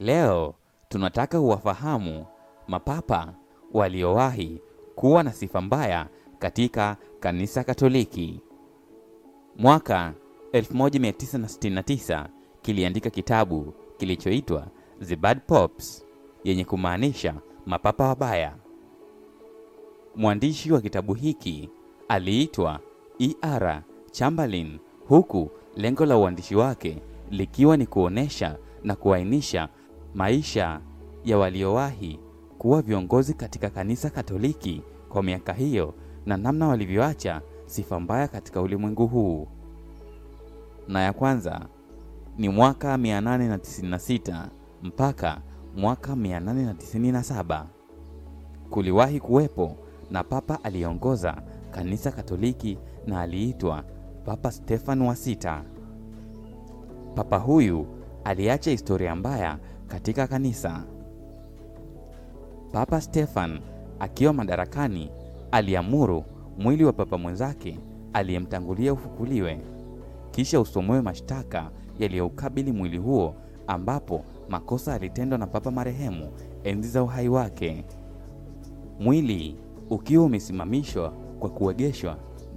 Leo tunataka uwafahamu mapapa waliowahi kuwa na sifa mbaya katika kanisa Katoliki. Mwaka 1969 kiliandika kitabu kilichoitwa The Bad Popes, yenye kumaanisha mapapa wabaya. Mwandishi wa kitabu hiki aliitwa E.R. Chamberlain, huku lengo la uandishi wake likiwa ni kuonesha na kuainisha maisha ya waliowahi kuwa viongozi katika kanisa Katoliki kwa miaka hiyo na namna walivyoacha sifa mbaya katika ulimwengu huu. Na ya kwanza ni mwaka 896 mpaka mwaka 897. Kuliwahi kuwepo na papa aliyeongoza kanisa Katoliki na aliitwa Papa Stefan wa sita. Papa huyu aliacha historia mbaya katika kanisa. Papa Stefan akiwa madarakani aliamuru mwili wa papa mwenzake aliyemtangulia ufukuliwe, kisha usomewe mashtaka yaliyoukabili mwili huo, ambapo makosa yalitendwa na papa marehemu enzi za uhai wake. Mwili ukiwa umesimamishwa kwa kuegeshwa,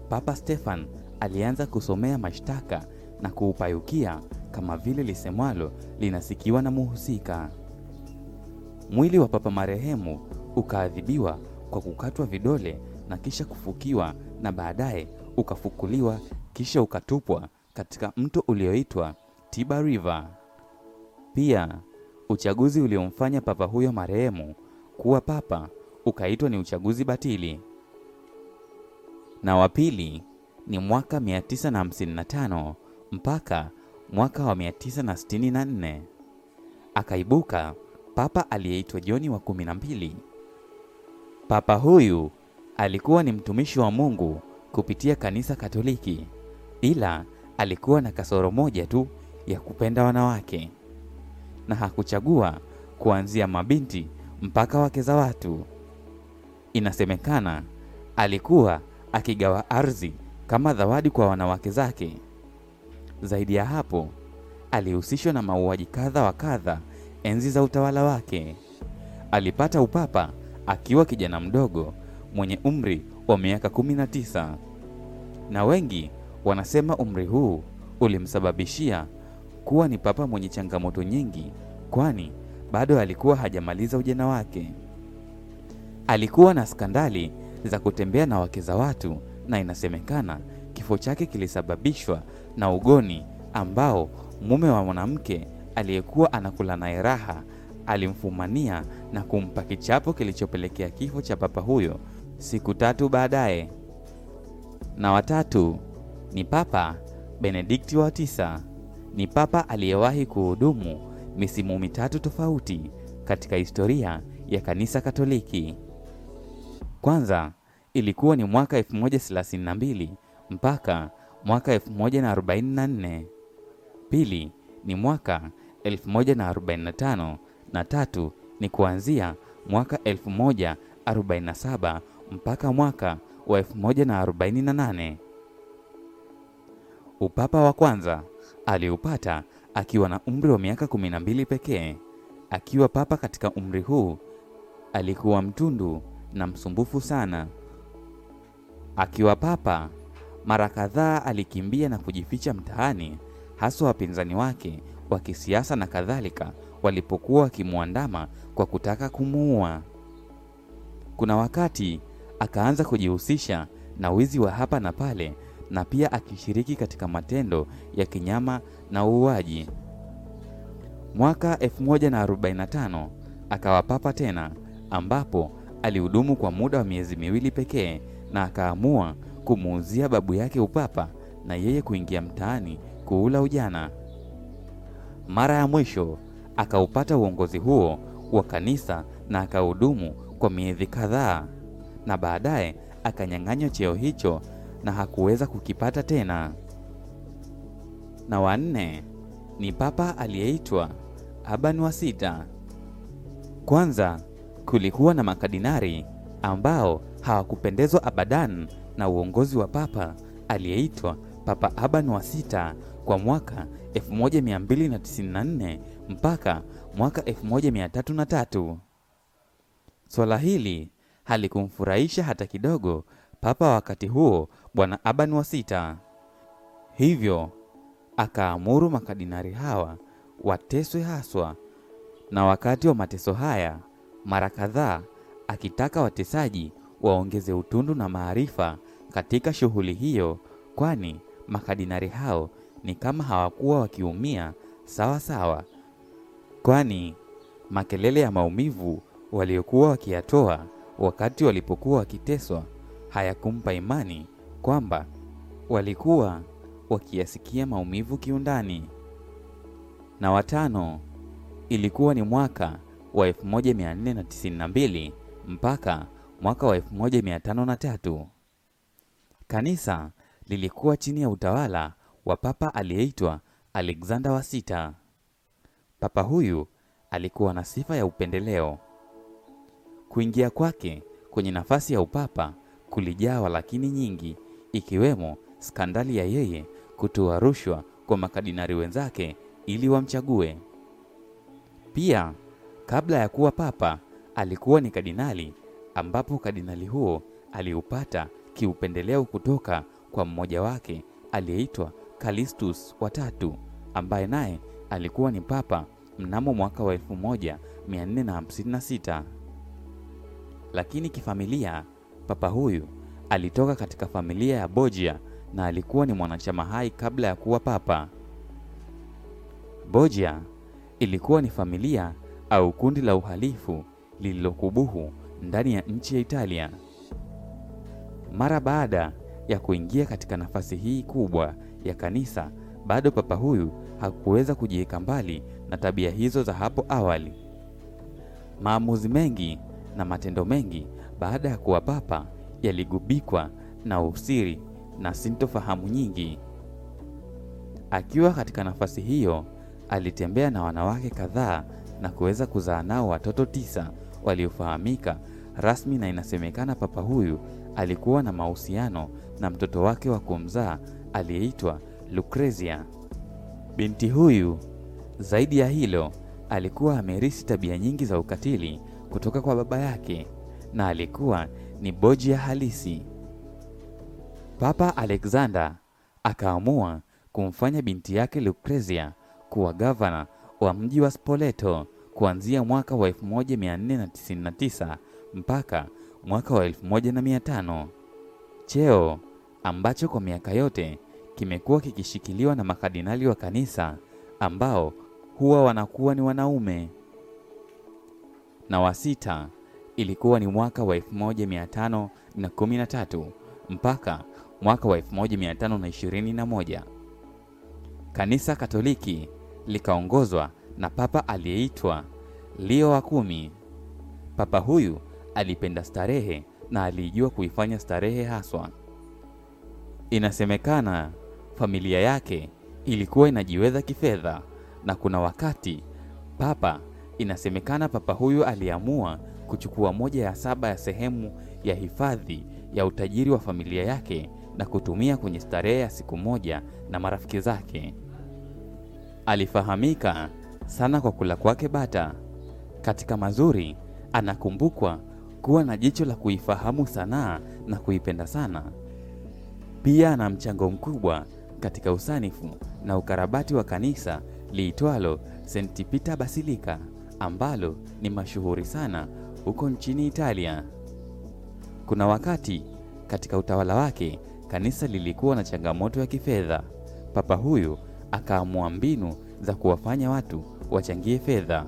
Papa Stefan alianza kusomea mashtaka na kuupayukia kama vile lisemwalo linasikiwa na muhusika. Mwili wa papa marehemu ukaadhibiwa kwa kukatwa vidole na kisha kufukiwa na baadaye ukafukuliwa kisha ukatupwa katika mto ulioitwa Tiber River. Pia uchaguzi uliomfanya papa huyo marehemu kuwa papa ukaitwa ni uchaguzi batili. Na wa pili ni mwaka 955 mpaka mwaka wa 964 akaibuka papa aliyeitwa Joni wa kumi na mbili. Papa huyu alikuwa ni mtumishi wa Mungu kupitia kanisa Katoliki, ila alikuwa na kasoro moja tu ya kupenda wanawake, na hakuchagua kuanzia mabinti mpaka wake za watu. Inasemekana alikuwa akigawa ardhi kama zawadi kwa wanawake zake. Zaidi ya hapo, alihusishwa na mauaji kadha wa kadha enzi za utawala wake. Alipata upapa akiwa kijana mdogo mwenye umri wa miaka 19, na wengi wanasema umri huu ulimsababishia kuwa ni papa mwenye changamoto nyingi, kwani bado alikuwa hajamaliza ujana wake. Alikuwa na skandali za kutembea na wake za watu, na inasemekana kifo chake kilisababishwa na ugoni ambao mume wa mwanamke aliyekuwa anakula naye raha alimfumania na kumpa kichapo kilichopelekea kifo cha papa huyo siku tatu baadaye. Na watatu ni Papa Benedikti wa tisa. Ni papa aliyewahi kuhudumu misimu mitatu tofauti katika historia ya kanisa Katoliki. Kwanza ilikuwa ni mwaka 1032 mpaka mwaka 1044. Pili ni mwaka 1045 na tatu ni kuanzia mwaka 1047 mpaka mwaka wa 1048. Upapa wa kwanza aliupata akiwa na umri wa miaka 12 pekee. Akiwa papa katika umri huu, alikuwa mtundu na msumbufu sana. Akiwa papa, mara kadhaa alikimbia na kujificha mtaani, haswa wapinzani wake wa kisiasa na kadhalika walipokuwa wakimwandama kwa kutaka kumuua. Kuna wakati akaanza kujihusisha na wizi wa hapa na pale na pia akishiriki katika matendo ya kinyama na uuaji. Mwaka 1045 akawa papa tena, ambapo alihudumu kwa muda wa miezi miwili pekee na akaamua kumuuzia babu yake upapa na yeye kuingia mtaani kuula ujana. Mara ya mwisho akaupata uongozi huo wa kanisa na akahudumu kwa miezi kadhaa, na baadaye akanyang'anywa cheo hicho na hakuweza kukipata tena. Na wanne ni papa aliyeitwa Urban wa sita. Kwanza kulikuwa na makadinari ambao hawakupendezwa abadan na uongozi wa papa aliyeitwa Papa Urban wa sita kwa mwaka 1294 mpaka mwaka 1303. Swala hili halikumfurahisha hata kidogo papa wakati huo, Bwana Urban wa sita. Hivyo akaamuru makadinari hawa wateswe haswa, na wakati wa mateso haya mara kadhaa akitaka watesaji waongeze utundu na maarifa katika shughuli hiyo, kwani makadinari hao ni kama hawakuwa wakiumia sawa sawa, kwani makelele ya maumivu waliokuwa wakiyatoa wakati walipokuwa wakiteswa hayakumpa imani kwamba walikuwa wakiyasikia maumivu kiundani. Na watano, ilikuwa ni mwaka wa 1492 mpaka mwaka wa 1503. Kanisa lilikuwa chini ya utawala wa papa aliyeitwa Alexander wa sita. Papa huyu alikuwa na sifa ya upendeleo. Kuingia kwake kwenye nafasi ya upapa kulijawa lakini nyingi, ikiwemo skandali ya yeye kutoa rushwa kwa makadinari wenzake ili wamchague. Pia kabla ya kuwa papa alikuwa ni kadinali ambapo kadinali huo aliupata kiupendeleo kutoka kwa mmoja wake aliyeitwa Callistus watatu, ambaye naye alikuwa ni papa mnamo mwaka wa 1456. Lakini kifamilia, papa huyu alitoka katika familia ya Borgia na alikuwa ni mwanachama hai kabla ya kuwa papa. Borgia ilikuwa ni familia au kundi la uhalifu lililokubuhu ndani ya nchi ya Italia. Mara baada ya kuingia katika nafasi hii kubwa ya kanisa, bado papa huyu hakuweza kujiweka mbali na tabia hizo za hapo awali. Maamuzi mengi na matendo mengi baada ya kuwa papa yaligubikwa na usiri na sintofahamu nyingi. Akiwa katika nafasi hiyo, alitembea na wanawake kadhaa na kuweza kuzaa nao watoto tisa waliofahamika rasmi, na inasemekana papa huyu alikuwa na mahusiano na mtoto wake wa kumzaa aliyeitwa Lucrezia. Binti huyu zaidi ya hilo, alikuwa amerithi tabia nyingi za ukatili kutoka kwa baba yake na alikuwa ni Borgia halisi. Papa Alexander akaamua kumfanya binti yake Lucrezia kuwa gavana wa mji wa Spoleto kuanzia mwaka wa 1499 mpaka mwaka wa 1500, cheo ambacho kwa miaka yote kimekuwa kikishikiliwa na makadinali wa kanisa ambao huwa wanakuwa ni wanaume. Na wa sita ilikuwa ni mwaka wa 1513 mpaka mwaka wa 1521. Kanisa Katoliki likaongozwa na papa aliyeitwa Leo wa kumi. Papa huyu alipenda starehe na alijua kuifanya starehe haswa. Inasemekana familia yake ilikuwa inajiweza kifedha, na kuna wakati papa, inasemekana papa huyu aliamua kuchukua moja ya saba ya sehemu ya hifadhi ya utajiri wa familia yake na kutumia kwenye starehe ya siku moja na marafiki zake. Alifahamika sana kwa kula kwake bata. Katika mazuri, anakumbukwa kuwa na jicho la kuifahamu sanaa na kuipenda sana. Pia ana mchango mkubwa katika usanifu na ukarabati wa kanisa liitwalo St. Peter Basilica ambalo ni mashuhuri sana huko nchini Italia. Kuna wakati katika utawala wake kanisa lilikuwa na changamoto ya kifedha. Papa huyu akaamua mbinu za kuwafanya watu wachangie fedha,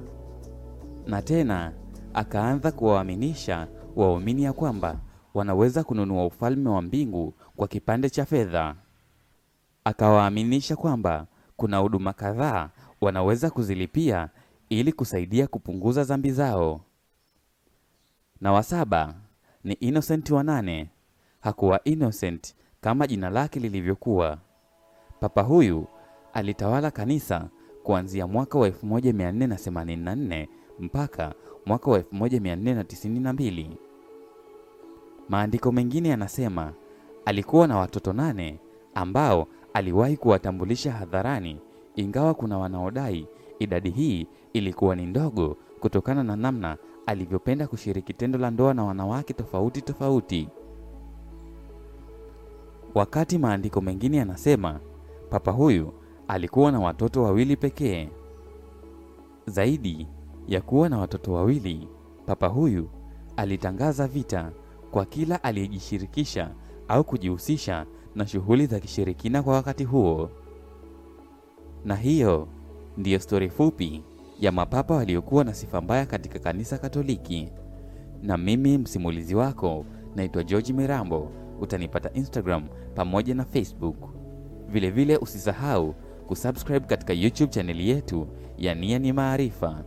na tena akaanza kuwaaminisha waumini ya kwamba wanaweza kununua ufalme wa mbingu kwa kipande cha fedha. Akawaaminisha kwamba kuna huduma kadhaa wanaweza kuzilipia ili kusaidia kupunguza dhambi zao. Na wa saba ni Innocent wa nane. Hakuwa Innocent kama jina lake lilivyokuwa. Papa huyu alitawala kanisa kuanzia mwaka wa 1484 mpaka mwaka wa 1492. Maandiko mengine yanasema alikuwa na watoto nane ambao aliwahi kuwatambulisha hadharani, ingawa kuna wanaodai idadi hii ilikuwa ni ndogo kutokana na namna alivyopenda kushiriki tendo la ndoa na wanawake tofauti tofauti. Wakati maandiko mengine yanasema papa huyu alikuwa na watoto wawili pekee. Zaidi ya kuwa na watoto wawili, papa huyu alitangaza vita kwa kila aliyejishirikisha au kujihusisha na shughuli za kishirikina kwa wakati huo. Na hiyo ndiyo stori fupi ya mapapa waliokuwa na sifa mbaya katika kanisa Katoliki. Na mimi msimulizi wako naitwa George Mirambo. Utanipata Instagram pamoja na Facebook. Vilevile usisahau kusubscribe katika YouTube chaneli yetu ya Nia ni Maarifa